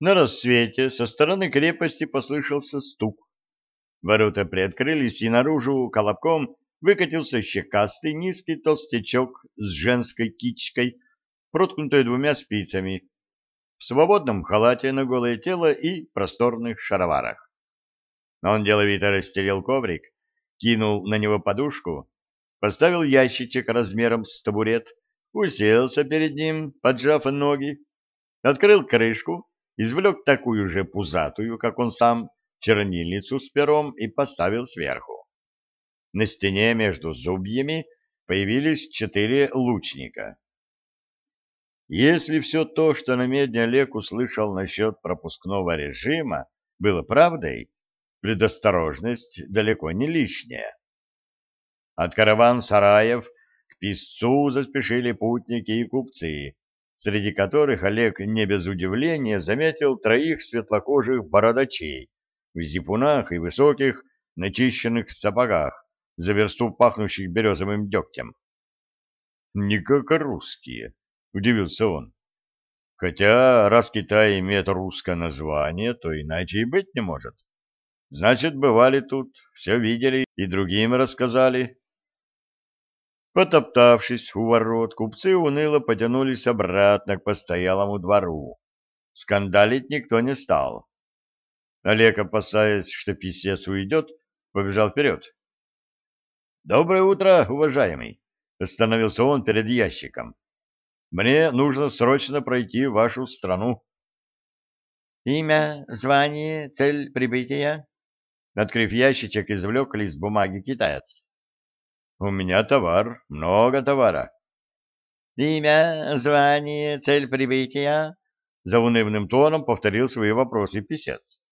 На рассвете со стороны крепости послышался стук. Ворота приоткрылись, и наружу колобком выкатился щекастый низкий толстячок с женской кичкой, проткнутой двумя спицами, в свободном халате на голое тело и просторных шароварах. Он деловито расстелил коврик, кинул на него подушку, поставил ящичек размером с табурет, уселся перед ним, поджав ноги, открыл крышку, извлек такую же пузатую, как он сам, чернильницу с пером и поставил сверху. На стене между зубьями появились четыре лучника. Если все то, что на медне Олег услышал насчет пропускного режима, было правдой, предосторожность далеко не лишняя. От караван-сараев к писцу заспешили путники и купцы, среди которых Олег не без удивления заметил троих светлокожих бородачей в зипунах и высоких начищенных сапогах, за версту пахнущих березовым дегтем. «Не как русские», — удивился он. «Хотя, раз Китай имеет русское название, то иначе и быть не может. Значит, бывали тут, все видели и другим рассказали». Потоптавшись у ворот, купцы уныло потянулись обратно к постоялому двору. Скандалить никто не стал. Олег, опасаясь, что писец уйдет, побежал вперед. «Доброе утро, уважаемый!» — остановился он перед ящиком. «Мне нужно срочно пройти вашу страну». «Имя, звание, цель прибытия?» Открыв ящичек, извлек лист бумаги китаец. У меня товар, много товара. Имя, звание, цель прибытия? За унывным тоном повторил свои вопросы писец.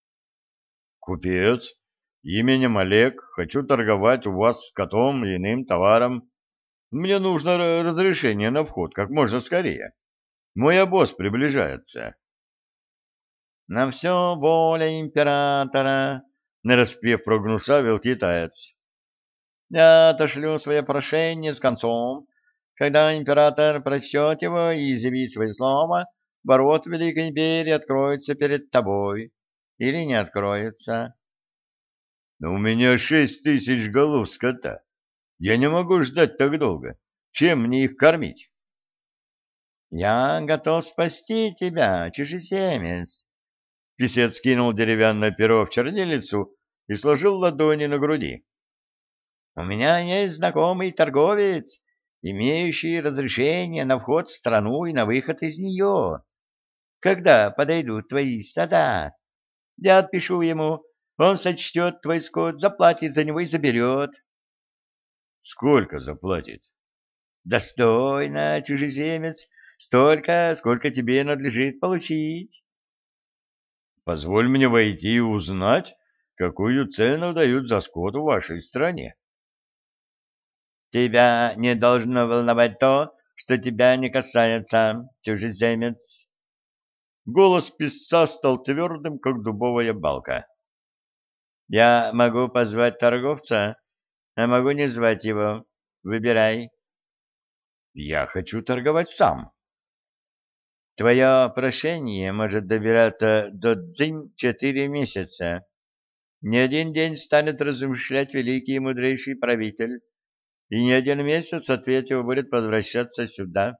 Купец, именем Олег, хочу торговать у вас с котом и иным товаром. Мне нужно разрешение на вход как можно скорее. Мой обоз приближается. На все воля императора, нараспев прогнусавил китаец. Я отошлю свое прошение с концом. Когда император прочтет его и изъявит свое слово, ворот Великой Империи откроются перед тобой. Или не откроются. Но у меня шесть тысяч голов скота. Я не могу ждать так долго. Чем мне их кормить? Я готов спасти тебя, чужеземец. Писец кинул деревянное перо в чернилицу и сложил ладони на груди. У меня есть знакомый торговец, имеющий разрешение на вход в страну и на выход из нее. Когда подойдут твои стада, я отпишу ему, он сочтет твой скот, заплатит за него и заберет. Сколько заплатит? Достойно, чужеземец, столько, сколько тебе надлежит получить. Позволь мне войти и узнать, какую цену дают за скот в вашей стране. Тебя не должно волновать то, что тебя не касается, чужеземец. Голос писца стал твердым, как дубовая балка. Я могу позвать торговца, а могу не звать его. Выбирай. Я хочу торговать сам. Твое прошение может добираться до дзинь четыре месяца. Не один день станет размышлять великий и мудрейший правитель и не один месяц ответ его будет возвращаться сюда.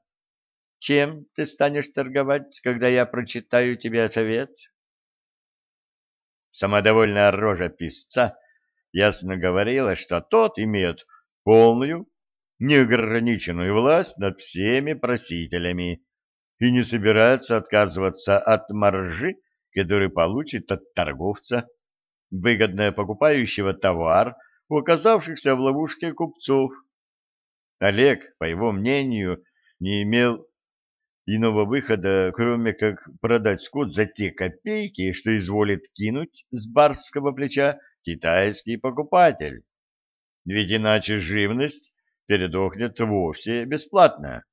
Чем ты станешь торговать, когда я прочитаю тебе ответ? Самодовольная рожа писца ясно говорила, что тот имеет полную, неограниченную власть над всеми просителями и не собирается отказываться от маржи, который получит от торговца, выгодно покупающего товар у оказавшихся в ловушке купцов. Олег, по его мнению, не имел иного выхода, кроме как продать скот за те копейки, что изволит кинуть с барского плеча китайский покупатель. Ведь иначе живность передохнет вовсе бесплатно.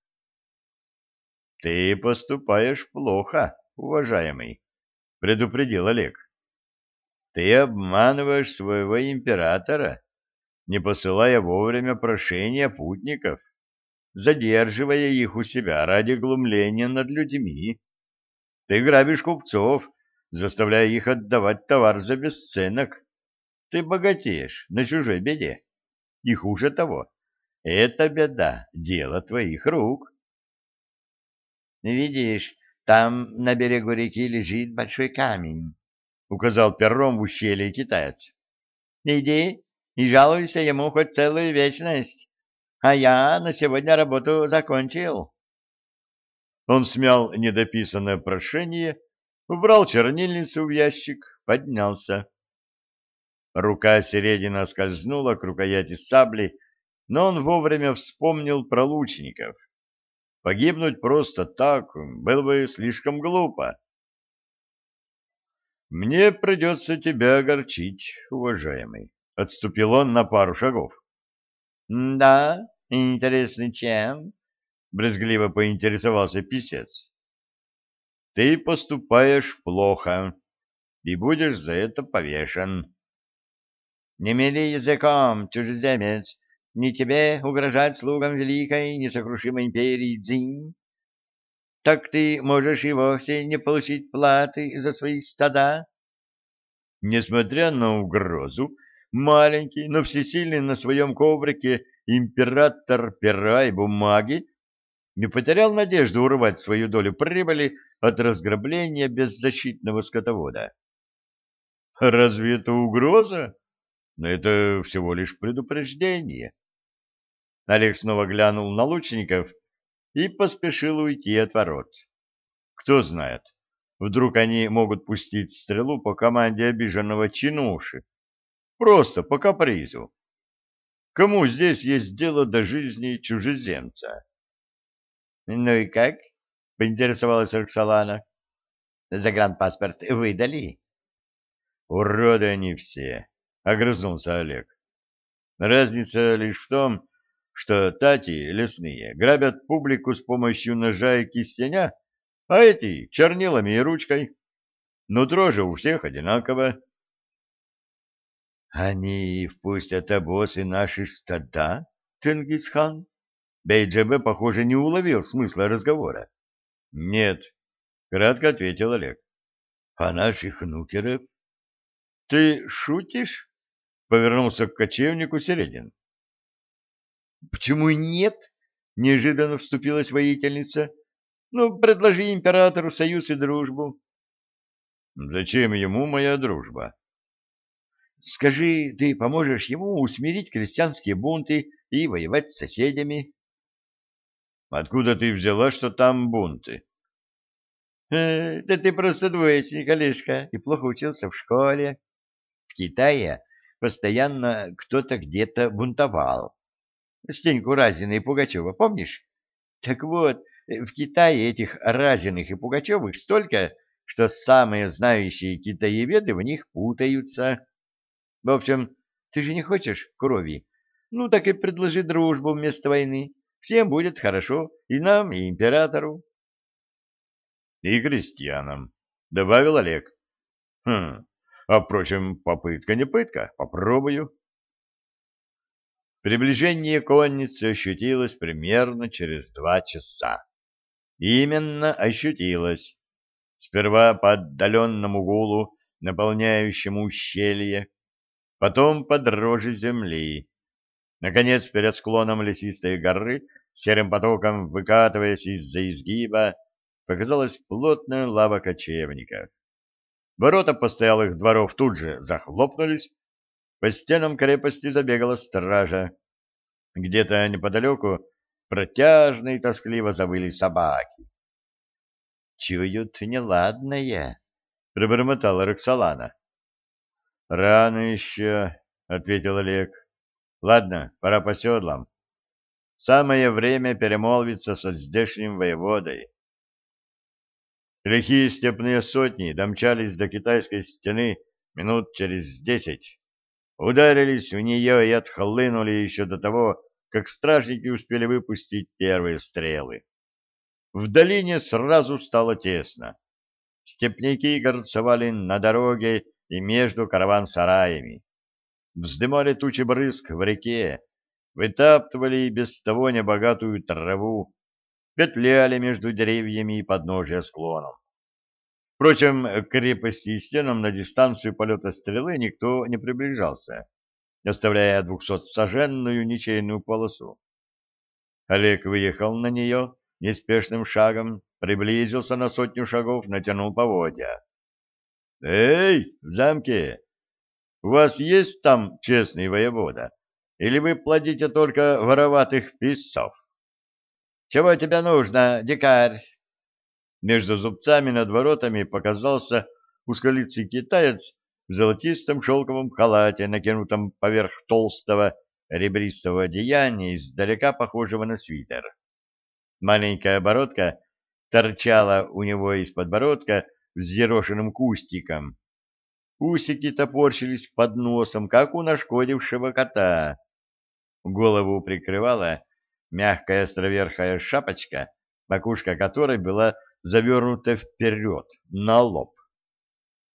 — Ты поступаешь плохо, уважаемый, — предупредил Олег. — Ты обманываешь своего императора не посылая вовремя прошения путников, задерживая их у себя ради глумления над людьми. Ты грабишь купцов, заставляя их отдавать товар за бесценок. Ты богатеешь на чужой беде. И хуже того, эта беда — дело твоих рук. Видишь, там на берегу реки лежит большой камень, — указал пером в ущелье китаец. — Иди и жалуйся ему хоть целую вечность, а я на сегодня работу закончил. Он смял недописанное прошение, убрал чернильницу в ящик, поднялся. Рука Середина скользнула к рукояти сабли, но он вовремя вспомнил про лучников. Погибнуть просто так было бы слишком глупо. «Мне придется тебя огорчить, уважаемый», — отступил он на пару шагов. «Да, интересно, чем?» — брезгливо поинтересовался писец. «Ты поступаешь плохо и будешь за это повешен». «Не мели языком, чужеземец, не тебе угрожать слугам великой, несокрушимой империи Дзинь. Так ты можешь и вовсе не получить платы за свои стада. Несмотря на угрозу, маленький, но всесильный на своем коврике император пера и бумаги не потерял надежду урвать свою долю прибыли от разграбления беззащитного скотовода. Разве это угроза? Но это всего лишь предупреждение. Олег снова глянул на лучников и поспешил уйти от ворот. Кто знает, вдруг они могут пустить стрелу по команде обиженного чинуши. Просто по капризу. Кому здесь есть дело до жизни чужеземца? — Ну и как? — поинтересовалась Роксолана. — Загранпаспорт выдали? — Уроды они все, — огрызнулся Олег. Разница лишь в том, что тати лесные грабят публику с помощью ножа и кистеня, а эти — чернилами и ручкой. Нутро же у всех одинаково. — Они впустят обосы наши стада, Тенгисхан? Бейджабе, похоже, не уловил смысла разговора. — Нет, — кратко ответил Олег. — А наших нукеров? — Ты шутишь? — повернулся к кочевнику Середин. — Почему нет? — неожиданно вступилась воительница. — Ну, предложи императору союз и дружбу. — Зачем ему моя дружба? — Скажи, ты поможешь ему усмирить крестьянские бунты и воевать с соседями? — Откуда ты взяла, что там бунты? Э, — Да ты просто двоечник, Олежка, и плохо учился в школе. В Китае постоянно кто-то где-то бунтовал. Стеньку Разина и Пугачева, помнишь? Так вот, э, в Китае этих Разиных и Пугачевых столько, что самые знающие китаеведы в них путаются. В общем, ты же не хочешь крови? Ну, так и предложи дружбу вместо войны. Всем будет хорошо, и нам, и императору. — И крестьянам, — добавил Олег. — Хм, а, впрочем, попытка не пытка, попробую. Приближение конницы ощутилось примерно через два часа. Именно ощутилось. Сперва по отдаленному гулу, наполняющему ущелье, потом по дрожи земли. Наконец, перед склоном лесистой горы, серым потоком выкатываясь из-за изгиба, показалась плотная лава кочевников. Ворота постоялых дворов тут же захлопнулись, по стенам крепости забегала стража. Где-то неподалеку протяжно и тоскливо завыли собаки. — Чуют неладное, — пробормотала Роксолана. — Рано еще, — ответил Олег. — Ладно, пора по седлам. Самое время перемолвиться со здешним воеводой. Лихие степные сотни домчались до китайской стены минут через десять ударились в нее и отхлынули еще до того, как стражники успели выпустить первые стрелы. В долине сразу стало тесно. Степняки горцевали на дороге и между караван-сараями. Вздымали тучи брызг в реке, вытаптывали и без того небогатую траву, петляли между деревьями и подножия склонов. Впрочем, к крепости и стенам на дистанцию полета стрелы никто не приближался, оставляя двухсотсаженную ничейную полосу. Олег выехал на нее неспешным шагом, приблизился на сотню шагов, натянул поводья. — Эй, в замке! У вас есть там честный воевода? Или вы плодите только вороватых писцов? — Чего тебе нужно, дикарь? Между зубцами над воротами показался узколицый китаец в золотистом шелковом халате, накинутом поверх толстого ребристого одеяния, издалека похожего на свитер. Маленькая оборотка торчала у него из подбородка взъерошенным кустиком. Усики топорщились под носом, как у нашкодившего кота. Голову прикрывала мягкая островерхая шапочка, макушка которой была завернута вперед, на лоб.